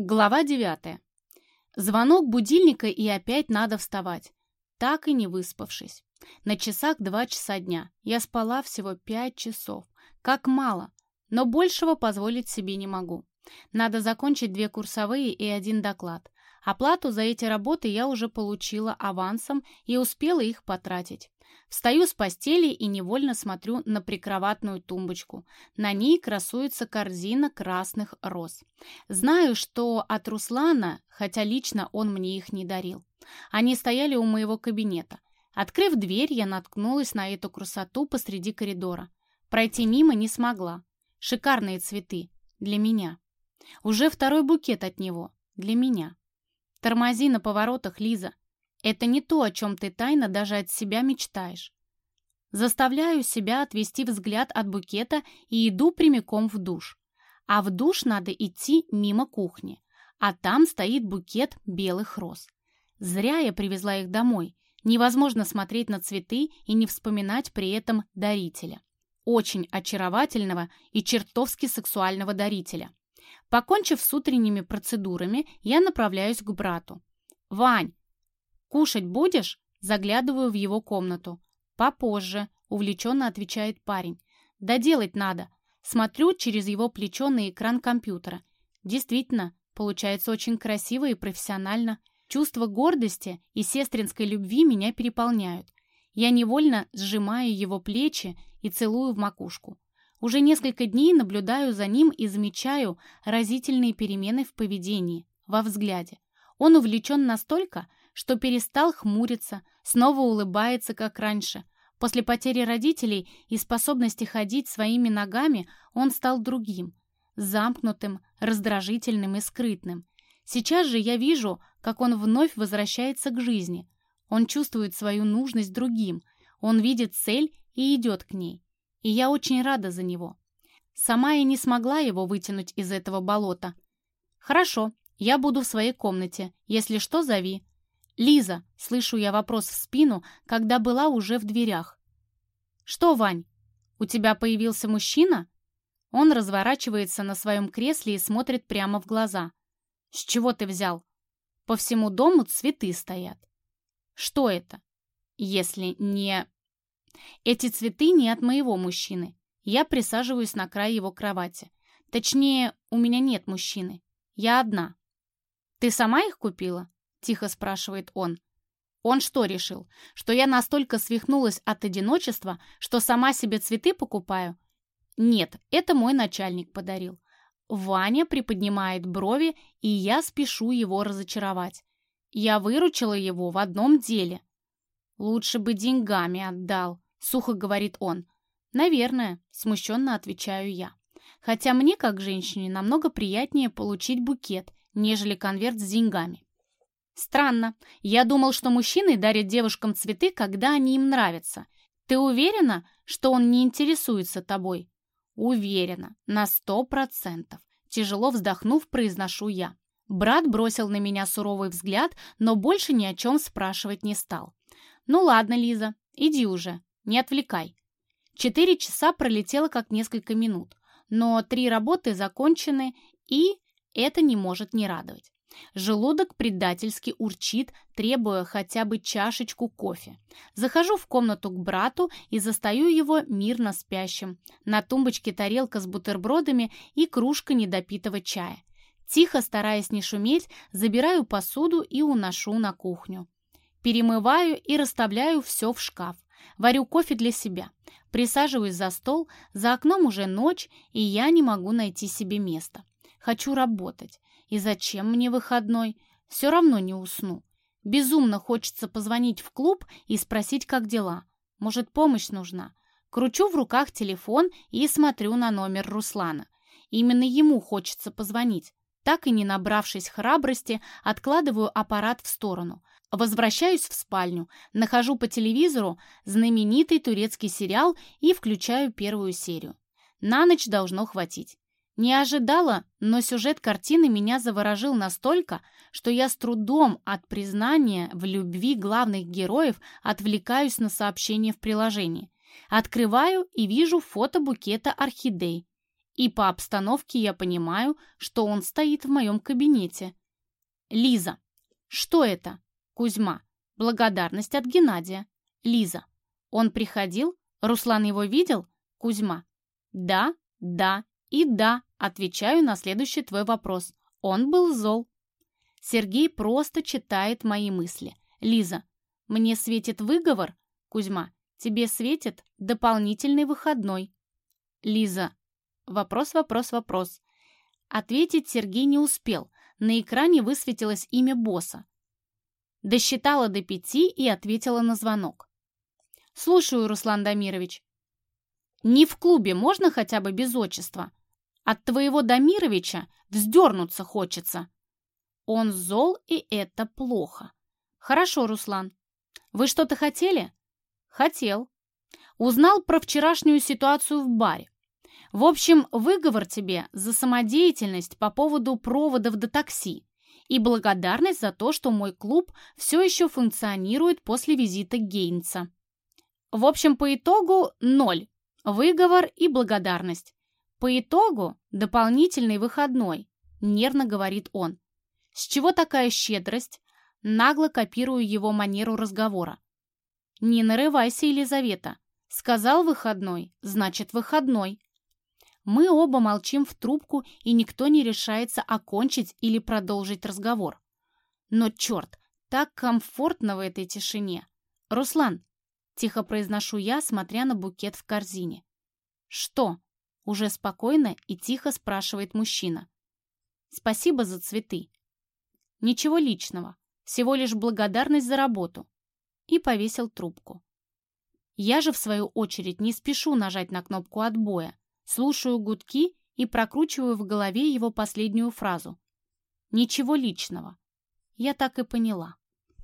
Глава 9. Звонок будильника и опять надо вставать. Так и не выспавшись. На часах два часа дня. Я спала всего пять часов. Как мало. Но большего позволить себе не могу. Надо закончить две курсовые и один доклад. Оплату за эти работы я уже получила авансом и успела их потратить. Встаю с постели и невольно смотрю на прикроватную тумбочку. На ней красуется корзина красных роз. Знаю, что от Руслана, хотя лично он мне их не дарил. Они стояли у моего кабинета. Открыв дверь, я наткнулась на эту красоту посреди коридора. Пройти мимо не смогла. Шикарные цветы. Для меня. Уже второй букет от него. Для меня. Тормози на поворотах, Лиза. Это не то, о чем ты тайно даже от себя мечтаешь. Заставляю себя отвести взгляд от букета и иду прямиком в душ. А в душ надо идти мимо кухни, а там стоит букет белых роз. Зря я привезла их домой. Невозможно смотреть на цветы и не вспоминать при этом дарителя. Очень очаровательного и чертовски сексуального дарителя. Покончив с утренними процедурами, я направляюсь к брату. «Вань, «Кушать будешь?» Заглядываю в его комнату. «Попозже», — увлеченно отвечает парень. «Да делать надо». Смотрю через его плечо на экран компьютера. Действительно, получается очень красиво и профессионально. Чувство гордости и сестринской любви меня переполняют. Я невольно сжимаю его плечи и целую в макушку. Уже несколько дней наблюдаю за ним и замечаю разительные перемены в поведении, во взгляде. Он увлечен настолько, что перестал хмуриться, снова улыбается, как раньше. После потери родителей и способности ходить своими ногами он стал другим, замкнутым, раздражительным и скрытным. Сейчас же я вижу, как он вновь возвращается к жизни. Он чувствует свою нужность другим, он видит цель и идет к ней. И я очень рада за него. Сама я не смогла его вытянуть из этого болота. «Хорошо, я буду в своей комнате. Если что, зови. «Лиза!» — слышу я вопрос в спину, когда была уже в дверях. «Что, Вань, у тебя появился мужчина?» Он разворачивается на своем кресле и смотрит прямо в глаза. «С чего ты взял?» «По всему дому цветы стоят». «Что это?» «Если не...» «Эти цветы не от моего мужчины. Я присаживаюсь на край его кровати. Точнее, у меня нет мужчины. Я одна». «Ты сама их купила?» — тихо спрашивает он. Он что решил? Что я настолько свихнулась от одиночества, что сама себе цветы покупаю? Нет, это мой начальник подарил. Ваня приподнимает брови, и я спешу его разочаровать. Я выручила его в одном деле. Лучше бы деньгами отдал, сухо говорит он. Наверное, смущенно отвечаю я. Хотя мне, как женщине, намного приятнее получить букет, нежели конверт с деньгами. Странно. Я думал, что мужчины дарят девушкам цветы, когда они им нравятся. Ты уверена, что он не интересуется тобой? Уверена. На сто процентов. Тяжело вздохнув, произношу я. Брат бросил на меня суровый взгляд, но больше ни о чем спрашивать не стал. «Ну ладно, Лиза, иди уже, не отвлекай». Четыре часа пролетело как несколько минут, но три работы закончены, и это не может не радовать. Желудок предательски урчит, требуя хотя бы чашечку кофе. Захожу в комнату к брату и застаю его мирно спящим. На тумбочке тарелка с бутербродами и кружка недопитого чая. Тихо, стараясь не шуметь, забираю посуду и уношу на кухню. Перемываю и расставляю все в шкаф. Варю кофе для себя. Присаживаюсь за стол, за окном уже ночь, и я не могу найти себе места. Хочу работать. И зачем мне выходной? Все равно не усну. Безумно хочется позвонить в клуб и спросить, как дела. Может, помощь нужна? Кручу в руках телефон и смотрю на номер Руслана. Именно ему хочется позвонить. Так и не набравшись храбрости, откладываю аппарат в сторону. Возвращаюсь в спальню, нахожу по телевизору знаменитый турецкий сериал и включаю первую серию. На ночь должно хватить. Не ожидала, но сюжет картины меня заворожил настолько, что я с трудом от признания в любви главных героев отвлекаюсь на сообщение в приложении. Открываю и вижу фото букета орхидей. И по обстановке я понимаю, что он стоит в моем кабинете. Лиза. Что это? Кузьма. Благодарность от Геннадия. Лиза. Он приходил? Руслан его видел? Кузьма. Да, да и да. Отвечаю на следующий твой вопрос. Он был зол. Сергей просто читает мои мысли. Лиза. Мне светит выговор? Кузьма. Тебе светит дополнительный выходной. Лиза. Вопрос, вопрос, вопрос. Ответить Сергей не успел. На экране высветилось имя босса. Досчитала до пяти и ответила на звонок. «Слушаю, Руслан Дамирович». «Не в клубе можно хотя бы без отчества? От твоего Дамировича вздернуться хочется». Он зол, и это плохо. «Хорошо, Руслан. Вы что-то хотели?» «Хотел. Узнал про вчерашнюю ситуацию в баре. В общем, выговор тебе за самодеятельность по поводу проводов до такси и благодарность за то, что мой клуб все еще функционирует после визита Гейнца. В общем, по итогу ноль. Выговор и благодарность. По итогу дополнительный выходной, нервно говорит он. С чего такая щедрость? Нагло копирую его манеру разговора. Не нарывайся, Елизавета. Сказал выходной, значит выходной. Мы оба молчим в трубку, и никто не решается окончить или продолжить разговор. Но черт, так комфортно в этой тишине. «Руслан!» — тихо произношу я, смотря на букет в корзине. «Что?» — уже спокойно и тихо спрашивает мужчина. «Спасибо за цветы». «Ничего личного, всего лишь благодарность за работу». И повесил трубку. Я же, в свою очередь, не спешу нажать на кнопку отбоя, Слушаю гудки и прокручиваю в голове его последнюю фразу. Ничего личного. Я так и поняла.